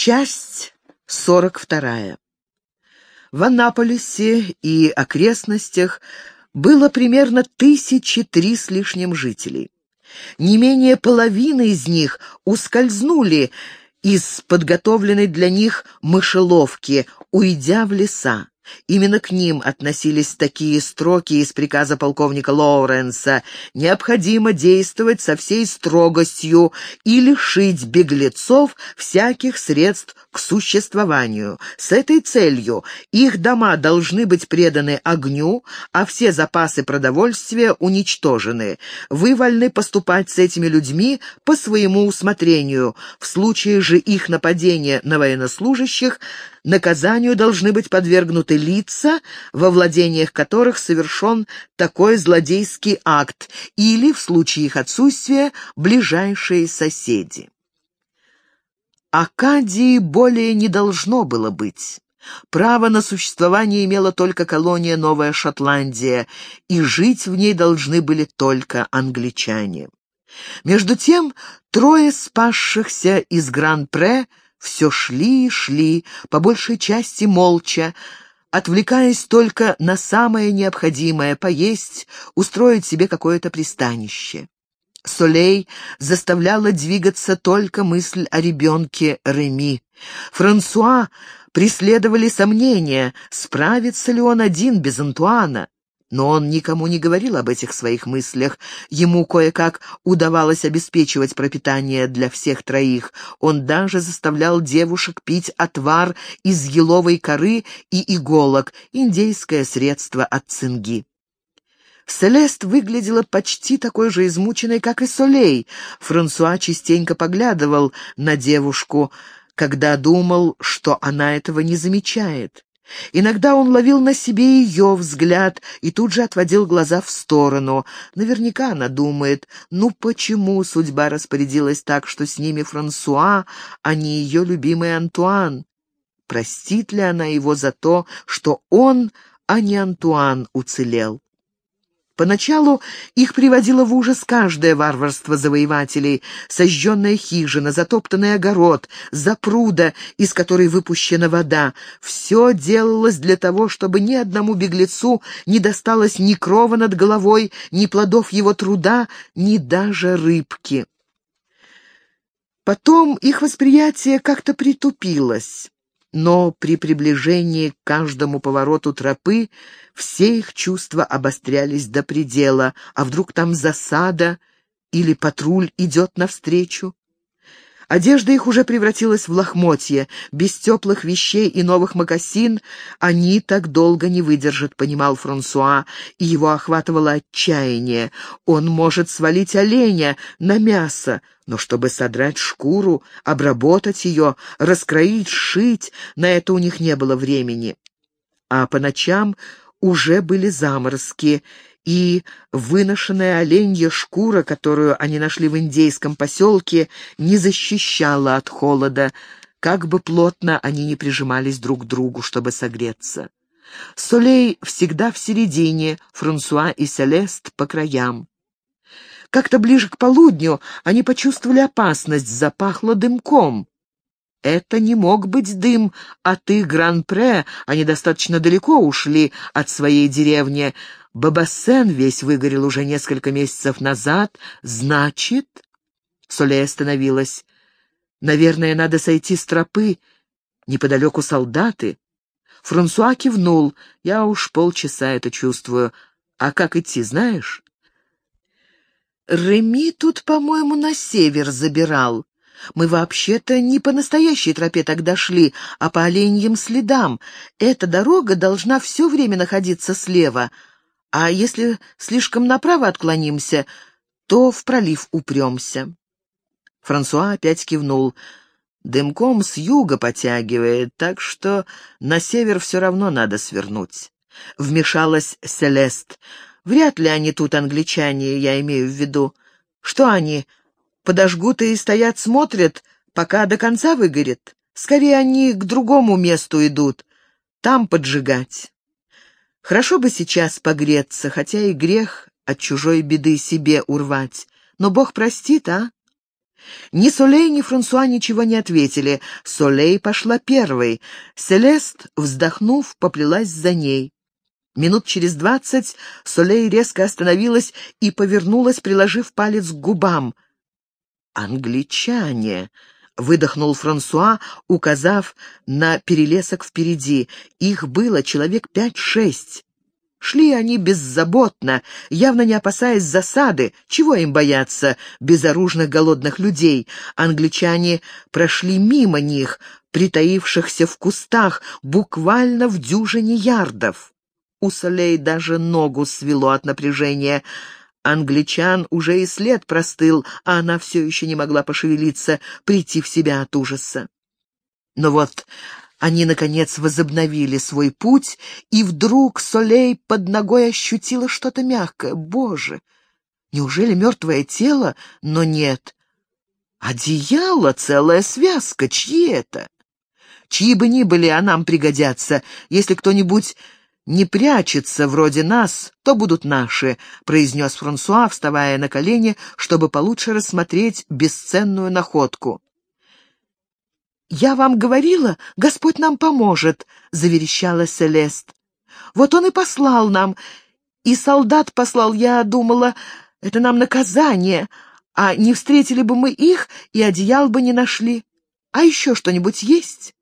Часть сорок вторая. В Аннаполисе и окрестностях было примерно тысячи три с лишним жителей. Не менее половины из них ускользнули из подготовленной для них мышеловки, уйдя в леса. Именно к ним относились такие строки из приказа полковника Лоуренса «Необходимо действовать со всей строгостью и лишить беглецов всяких средств к существованию. С этой целью их дома должны быть преданы огню, а все запасы продовольствия уничтожены. Вы вольны поступать с этими людьми по своему усмотрению. В случае же их нападения на военнослужащих наказанию должны быть подвергнуты лица, во владениях которых совершен такой злодейский акт, или, в случае их отсутствия, ближайшие соседи. Акадии более не должно было быть. Право на существование имела только колония Новая Шотландия, и жить в ней должны были только англичане. Между тем, трое спасшихся из Гран-Пре все шли и шли, по большей части молча, отвлекаясь только на самое необходимое — поесть, устроить себе какое-то пристанище. Солей заставляла двигаться только мысль о ребенке Реми. Франсуа преследовали сомнения, справится ли он один без Антуана. Но он никому не говорил об этих своих мыслях. Ему кое-как удавалось обеспечивать пропитание для всех троих. Он даже заставлял девушек пить отвар из еловой коры и иголок, индейское средство от цинги. Селест выглядела почти такой же измученной, как и Солей. Франсуа частенько поглядывал на девушку, когда думал, что она этого не замечает. Иногда он ловил на себе ее взгляд и тут же отводил глаза в сторону. Наверняка она думает, ну почему судьба распорядилась так, что с ними Франсуа, а не ее любимый Антуан? Простит ли она его за то, что он, а не Антуан, уцелел? Поначалу их приводило в ужас каждое варварство завоевателей. Сожженная хижина, затоптанный огород, запруда, из которой выпущена вода. Все делалось для того, чтобы ни одному беглецу не досталось ни крова над головой, ни плодов его труда, ни даже рыбки. Потом их восприятие как-то притупилось но при приближении к каждому повороту тропы все их чувства обострялись до предела. А вдруг там засада или патруль идет навстречу? Одежда их уже превратилась в лохмотья. Без теплых вещей и новых мокасин они так долго не выдержат, понимал Франсуа, и его охватывало отчаяние. Он может свалить оленя на мясо, но чтобы содрать шкуру, обработать ее, раскроить, сшить, на это у них не было времени. А по ночам уже были заморозки, и выношенная оленья шкура, которую они нашли в индейском поселке, не защищала от холода, как бы плотно они не прижимались друг к другу, чтобы согреться. Солей всегда в середине, Франсуа и Селест по краям. Как-то ближе к полудню они почувствовали опасность, запахло дымком. Это не мог быть дым от их Гран-Пре, они достаточно далеко ушли от своей деревни, Бабасен весь выгорел уже несколько месяцев назад. Значит...» Солей остановилась. «Наверное, надо сойти с тропы. Неподалеку солдаты». Франсуа кивнул. «Я уж полчаса это чувствую. А как идти, знаешь?» «Реми тут, по-моему, на север забирал. Мы вообще-то не по настоящей тропе тогда шли, а по оленьим следам. Эта дорога должна все время находиться слева, а если слишком направо отклонимся, то в пролив упремся. Франсуа опять кивнул. Дымком с юга потягивает, так что на север все равно надо свернуть. Вмешалась Селест. Вряд ли они тут англичане, я имею в виду. Что они, подожгут и стоят смотрят, пока до конца выгорит? Скорее они к другому месту идут, там поджигать. Хорошо бы сейчас погреться, хотя и грех от чужой беды себе урвать. Но Бог простит, а? Ни Солей, ни Франсуа ничего не ответили. Солей пошла первой. Селест, вздохнув, поплелась за ней. Минут через двадцать Солей резко остановилась и повернулась, приложив палец к губам. «Англичане!» — выдохнул Франсуа, указав на перелесок впереди. Их было человек пять-шесть. Шли они беззаботно, явно не опасаясь засады. Чего им бояться, безоружных голодных людей? Англичане прошли мимо них, притаившихся в кустах, буквально в дюжине ярдов. У Солей даже ногу свело от напряжения. Англичан уже и след простыл, а она все еще не могла пошевелиться, прийти в себя от ужаса. Но вот они, наконец, возобновили свой путь, и вдруг Солей под ногой ощутила что-то мягкое. Боже! Неужели мертвое тело? Но нет. Одеяло, целая связка. Чьи это? Чьи бы ни были, а нам пригодятся. Если кто-нибудь не прячется вроде нас, то будут наши», — произнес Франсуа, вставая на колени, чтобы получше рассмотреть бесценную находку. «Я вам говорила, Господь нам поможет», — заверещала Селест. «Вот он и послал нам. И солдат послал, я думала, это нам наказание, а не встретили бы мы их, и одеял бы не нашли. А еще что-нибудь есть?»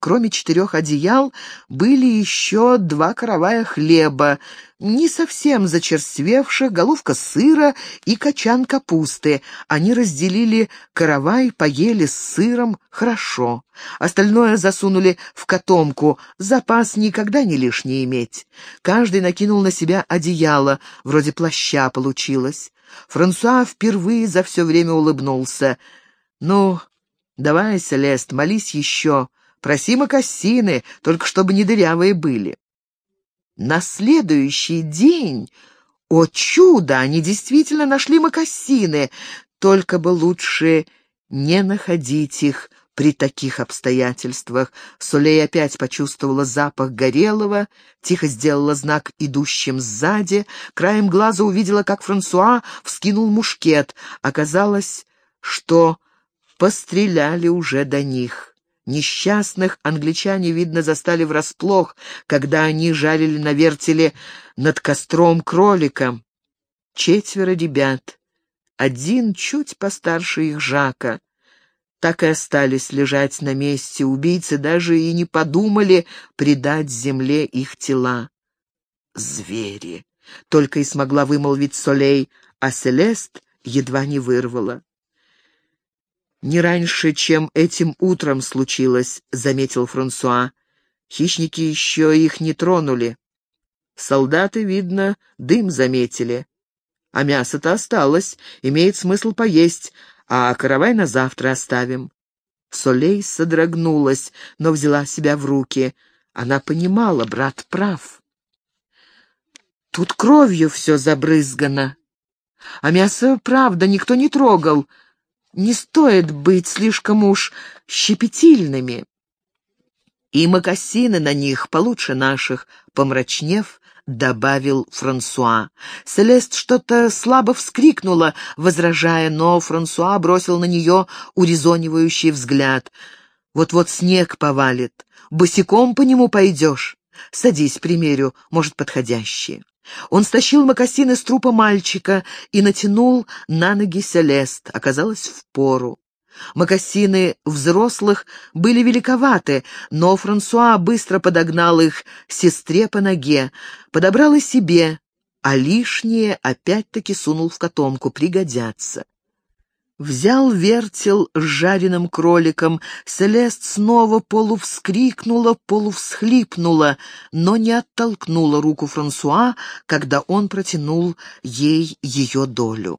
Кроме четырех одеял были еще два каравая хлеба, не совсем зачерствевших, головка сыра и качан капусты. Они разделили каравай, поели с сыром хорошо. Остальное засунули в котомку, запас никогда не лишний иметь. Каждый накинул на себя одеяло, вроде плаща получилось. Франсуа впервые за все время улыбнулся. «Ну, давай, Селест, молись еще». Проси мокассины, только чтобы не дырявые были. На следующий день, о чудо, они действительно нашли мокассины, только бы лучше не находить их при таких обстоятельствах. Солей опять почувствовала запах горелого, тихо сделала знак идущим сзади, краем глаза увидела, как Франсуа вскинул мушкет. Оказалось, что постреляли уже до них. Несчастных англичане, видно, застали врасплох, когда они жарили на вертеле над костром кролика. Четверо ребят, один чуть постарше их Жака. Так и остались лежать на месте. Убийцы даже и не подумали предать земле их тела. Звери! Только и смогла вымолвить Солей, а Селест едва не вырвала. «Не раньше, чем этим утром случилось», — заметил Франсуа. «Хищники еще их не тронули. Солдаты, видно, дым заметили. А мясо-то осталось, имеет смысл поесть, а каравай на завтра оставим». Солей содрогнулась, но взяла себя в руки. Она понимала, брат прав. «Тут кровью все забрызгано. А мясо, правда, никто не трогал», не стоит быть слишком уж щепетильными. И мокасины на них получше наших, помрачнев, добавил Франсуа. Селест что-то слабо вскрикнула, возражая, но Франсуа бросил на нее урезонивающий взгляд. «Вот-вот снег повалит. Босиком по нему пойдешь. Садись, примерю, может, подходящие». Он стащил мокасины с трупа мальчика и натянул на ноги Селест. Оказалось, впору. Мокасины взрослых были великоваты, но Франсуа быстро подогнал их сестре по ноге, подобрал и себе, а лишнее опять-таки сунул в котомку, пригодятся. Взял вертел с жареным кроликом. Селест снова полувскрикнула, полувсхлипнула, но не оттолкнула руку Франсуа, когда он протянул ей ее долю.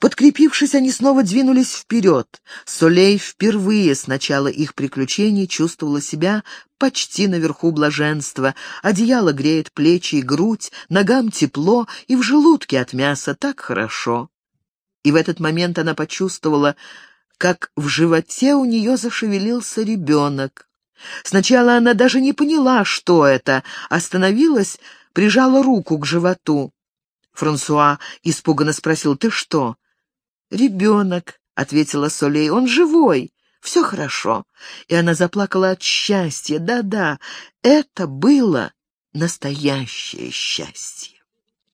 Подкрепившись, они снова двинулись вперед. Солей впервые с начала их приключений чувствовала себя почти наверху блаженства. Одеяло греет плечи и грудь, ногам тепло, и в желудке от мяса так хорошо и в этот момент она почувствовала, как в животе у нее зашевелился ребенок. Сначала она даже не поняла, что это, остановилась, прижала руку к животу. Франсуа испуганно спросил, «Ты что?» «Ребенок», — ответила Солей. «Он живой. Все хорошо». И она заплакала от счастья. Да-да, это было настоящее счастье.